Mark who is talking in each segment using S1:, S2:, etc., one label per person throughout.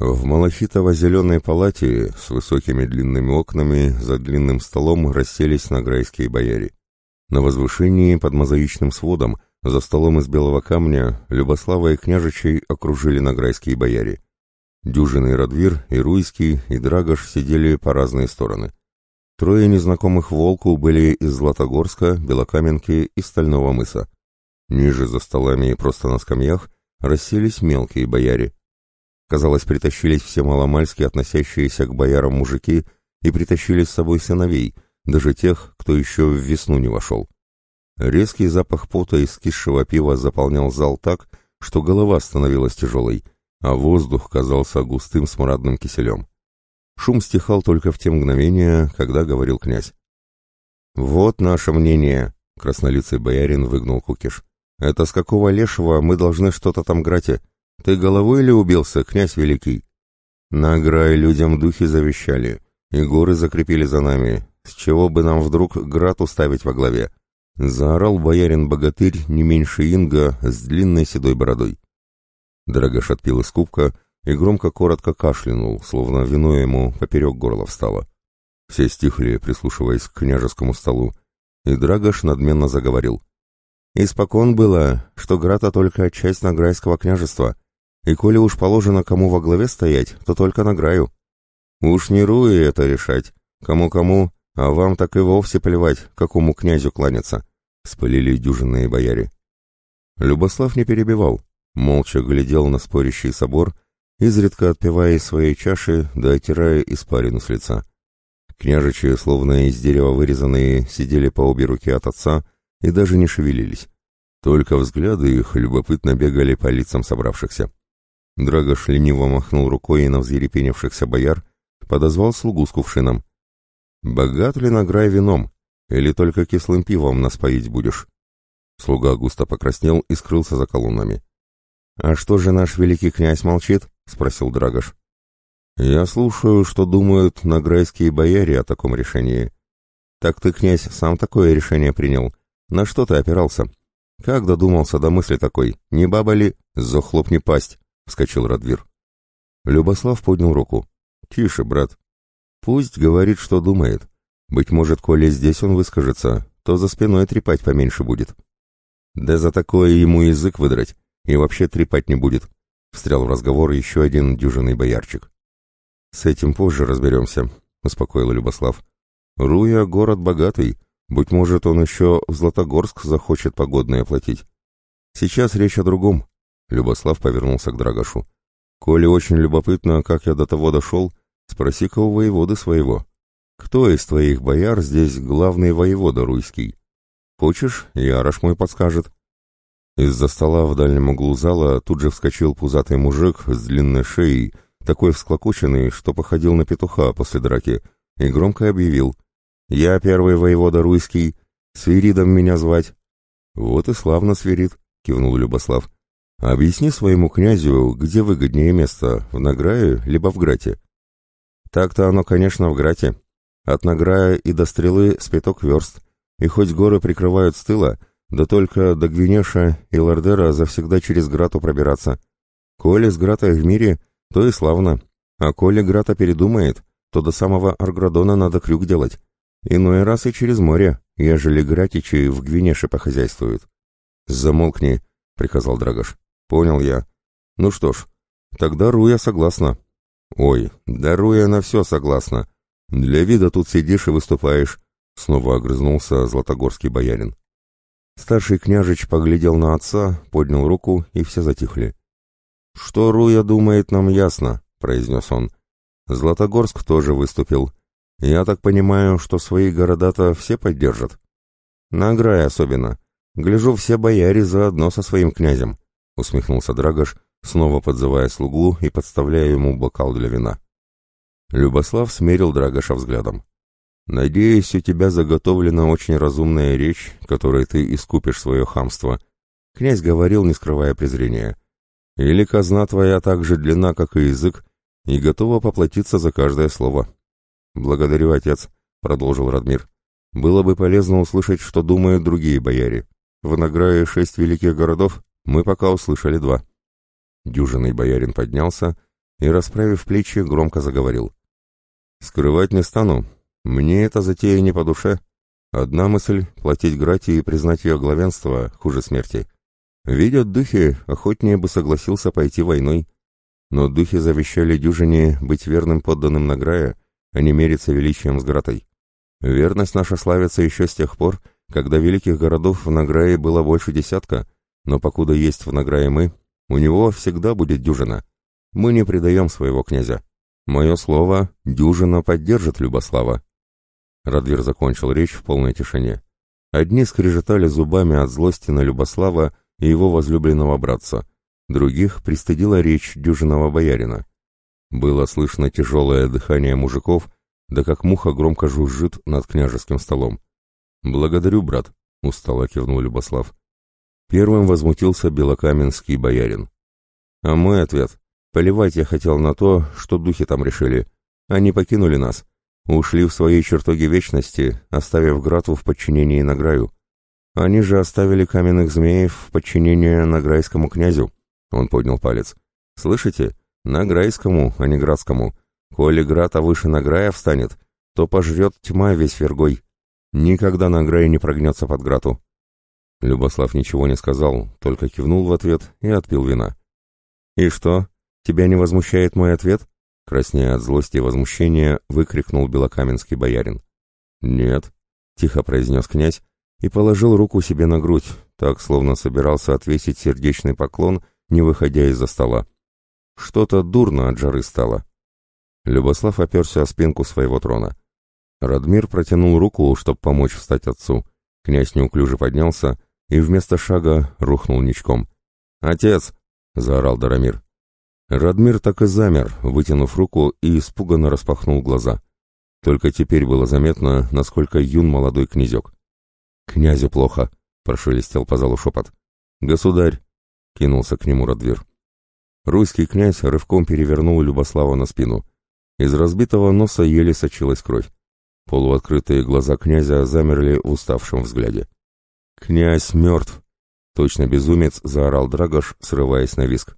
S1: В малахитово-зеленой палате с высокими длинными окнами за длинным столом расселись награйские бояре. На возвышении под мозаичным сводом, за столом из белого камня, Любослава и княжичей окружили награйские бояре. Дюжины Радвир, и Руйский, и Драгош сидели по разные стороны. Трое незнакомых волку были из Златогорска, Белокаменки и Стального мыса. Ниже за столами и просто на скамьях расселись мелкие бояре. Казалось, притащились все маломальски относящиеся к боярам мужики и притащили с собой сыновей, даже тех, кто еще в весну не вошел. Резкий запах пота и скисшего пива заполнял зал так, что голова становилась тяжелой, а воздух казался густым смрадным киселем. Шум стихал только в те мгновения, когда говорил князь. «Вот наше мнение», — краснолицый боярин выгнул кукиш. «Это с какого лешего мы должны что-то там грать? Ты головой ли убился, князь великий?» «На грай людям духи завещали, и горы закрепили за нами. С чего бы нам вдруг град уставить во главе?» Заорал боярин-богатырь не меньше Инга с длинной седой бородой. Драгош отпил из кубка и громко-коротко кашлянул, словно вино ему поперек горла встало. Все стихли, прислушиваясь к княжескому столу, и Драгош надменно заговорил. «Испокон было, что Грата только часть Награйского княжества, и коли уж положено кому во главе стоять, то только Награю. Уж не Руи это решать, кому-кому, а вам так и вовсе плевать, какому князю кланяться», — спылили дюжинные бояре. Любослав не перебивал, молча глядел на спорящий собор, изредка отпивая из своей чаши да отирая испарину с лица. Княжичи, словно из дерева вырезанные, сидели по обе руки от отца и даже не шевелились. Только взгляды их любопытно бегали по лицам собравшихся. Драгош лениво махнул рукой на взъерепенившихся бояр, подозвал слугу с кувшином. «Богат ли награй вином? Или только кислым пивом нас поить будешь?» Слуга густо покраснел и скрылся за колоннами. «А что же наш великий князь молчит?» — спросил Драгош. «Я слушаю, что думают награйские бояре о таком решении. Так ты, князь, сам такое решение принял. На что ты опирался? Как додумался до мысли такой? Не баба ли? Захлопни пасть!» — вскочил Радвир. Любослав поднял руку. «Тише, брат. Пусть говорит, что думает. Быть может, коли здесь он выскажется, то за спиной трепать поменьше будет. Да за такое ему язык выдрать и вообще трепать не будет», — встрял в разговор еще один дюжинный боярчик. «С этим позже разберемся», — успокоил Любослав. «Руя — город богатый, быть может, он еще в Златогорск захочет погодное платить. Сейчас речь о другом». Любослав повернулся к Драгошу. «Коли очень любопытно, как я до того дошел, спроси-ка у воеводы своего. Кто из твоих бояр здесь главный воевода руйский? Хочешь, Ярош мой подскажет». Из-за стола в дальнем углу зала тут же вскочил пузатый мужик с длинной шеей, такой всклокоченный, что походил на петуха после драки, и громко объявил «Я первый воевода Руйский, Свиридом меня звать». «Вот и славно, Свирид», — кивнул Любослав. «Объясни своему князю, где выгоднее место, в Награе либо в Грате». «Так-то оно, конечно, в Грате. От Награя и до Стрелы с пяток верст, и хоть горы прикрывают с тыла, — да только до Гвинеша и Лордера завсегда через Грату пробираться. Коли с Грата в мире, то и славно. А коли Грата передумает, то до самого Арградона надо крюк делать. Иной раз и через море, ежели Гратичи в Гвинеше похозяйствуют. «Замолкни», — приказал Драгош. «Понял я. Ну что ж, тогда Руя согласна». «Ой, да Руя на все согласна. Для вида тут сидишь и выступаешь», — снова огрызнулся златогорский боярин. Старший княжич поглядел на отца, поднял руку, и все затихли. «Что Руя думает, нам ясно», — произнес он. «Златогорск тоже выступил. Я так понимаю, что свои города-то все поддержат. Награй особенно. Гляжу, все бояре заодно со своим князем», — усмехнулся Драгош, снова подзывая слугу и подставляя ему бокал для вина. Любослав смерил Драгоша взглядом. «Надеюсь, у тебя заготовлена очень разумная речь, которой ты искупишь свое хамство», — князь говорил, не скрывая презрения. «Или казна твоя так же длинна, как и язык, и готова поплатиться за каждое слово». «Благодарю, отец», — продолжил Радмир. «Было бы полезно услышать, что думают другие бояре. В награе шесть великих городов, мы пока услышали два». Дюжинный боярин поднялся и, расправив плечи, громко заговорил. «Скрывать не стану. Мне эта затея не по душе. Одна мысль — платить Грати и признать ее главенство хуже смерти. Видят духи, охотнее бы согласился пойти войной. Но духи завещали дюжине быть верным подданным Награя, а не мериться величием с Гратой. Верность наша славится еще с тех пор, когда великих городов в Награе было больше десятка, но покуда есть в Награе мы, у него всегда будет дюжина. Мы не предаем своего князя. Мое слово, дюжина поддержит Любослава. Радвир закончил речь в полной тишине. Одни скрежетали зубами от злости на Любослава и его возлюбленного братца, других пристыдила речь дюжинного боярина. Было слышно тяжелое дыхание мужиков, да как муха громко жужжит над княжеским столом. «Благодарю, брат», — устало кивнул Любослав. Первым возмутился белокаменский боярин. А мой ответ — поливать я хотел на то, что духи там решили. Они покинули нас, ушли в свои чертоги вечности, оставив Грату в подчинении Награю. Они же оставили каменных змеев в подчинение Награйскому князю. Он поднял палец. Слышите? Награйскому, а не Градскому. Коли Грата выше Награя встанет, то пожрет тьма весь Вергой. Никогда Награй не прогнется под Грату. Любослав ничего не сказал, только кивнул в ответ и отпил вина. «И что, тебя не возмущает мой ответ?» Краснея от злости и возмущения, выкрикнул белокаменский боярин. «Нет», — тихо произнес князь и положил руку себе на грудь, так, словно собирался отвесить сердечный поклон, не выходя из-за стола. Что-то дурно от жары стало. Любослав оперся о спинку своего трона. Радмир протянул руку, чтобы помочь встать отцу. Князь неуклюже поднялся и вместо шага рухнул ничком. «Отец!» — заорал Дарамир. Радмир так и замер, вытянув руку и испуганно распахнул глаза. Только теперь было заметно, насколько юн молодой князек. «Князю плохо», — прошелестел по залу шепот. «Государь!» — кинулся к нему Радвир. Русский князь рывком перевернул Любослава на спину. Из разбитого носа еле сочилась кровь. Полуоткрытые глаза князя замерли в уставшем взгляде. «Князь мертв!» — точно безумец заорал Драгош, срываясь на виск.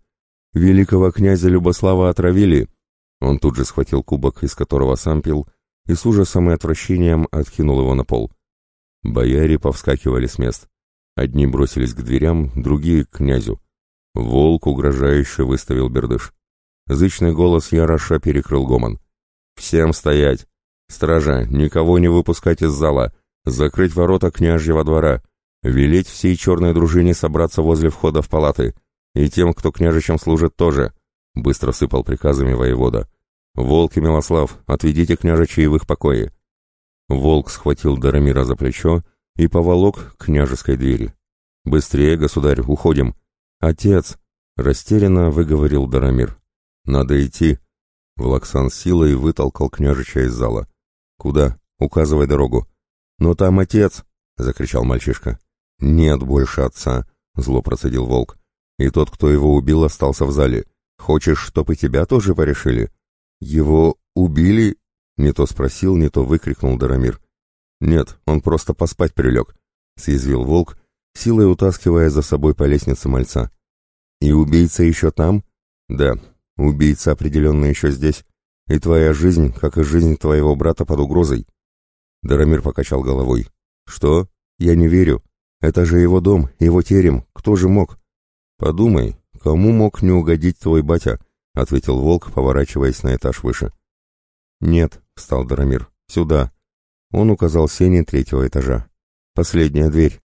S1: Великого князя Любослава отравили. Он тут же схватил кубок, из которого сам пил, и с ужасом и отвращением откинул его на пол. Бояре повскакивали с мест. Одни бросились к дверям, другие — к князю. Волк угрожающе выставил бердыш. Зычный голос Яроша перекрыл гомон. «Всем стоять! Стража, никого не выпускать из зала! Закрыть ворота княжьего двора! Велеть всей черной дружине собраться возле входа в палаты! И тем, кто княжичам служит, тоже, — быстро сыпал приказами воевода. «Волк и Милослав, отведите княжичей в их покое». Волк схватил Дарамира за плечо и поволок к княжеской двери. «Быстрее, государь, уходим!» «Отец!» — растерянно выговорил Дарамир. «Надо идти!» Влаксан силой вытолкал княжича из зала. «Куда? Указывай дорогу!» «Но там отец!» — закричал мальчишка. «Нет больше отца!» — зло процедил волк. И тот, кто его убил, остался в зале. Хочешь, чтоб и тебя тоже порешили? Его убили? Не то спросил, не то выкрикнул Дарамир. Нет, он просто поспать прилег, съязвил волк, силой утаскивая за собой по лестнице мальца. И убийца еще там? Да, убийца определенно еще здесь. И твоя жизнь, как и жизнь твоего брата, под угрозой. Дарамир покачал головой. Что? Я не верю. Это же его дом, его терем. Кто же мог? «Подумай, кому мог не угодить твой батя?» — ответил волк, поворачиваясь на этаж выше. «Нет», — встал Дарамир, — «сюда». Он указал сене третьего этажа. «Последняя дверь.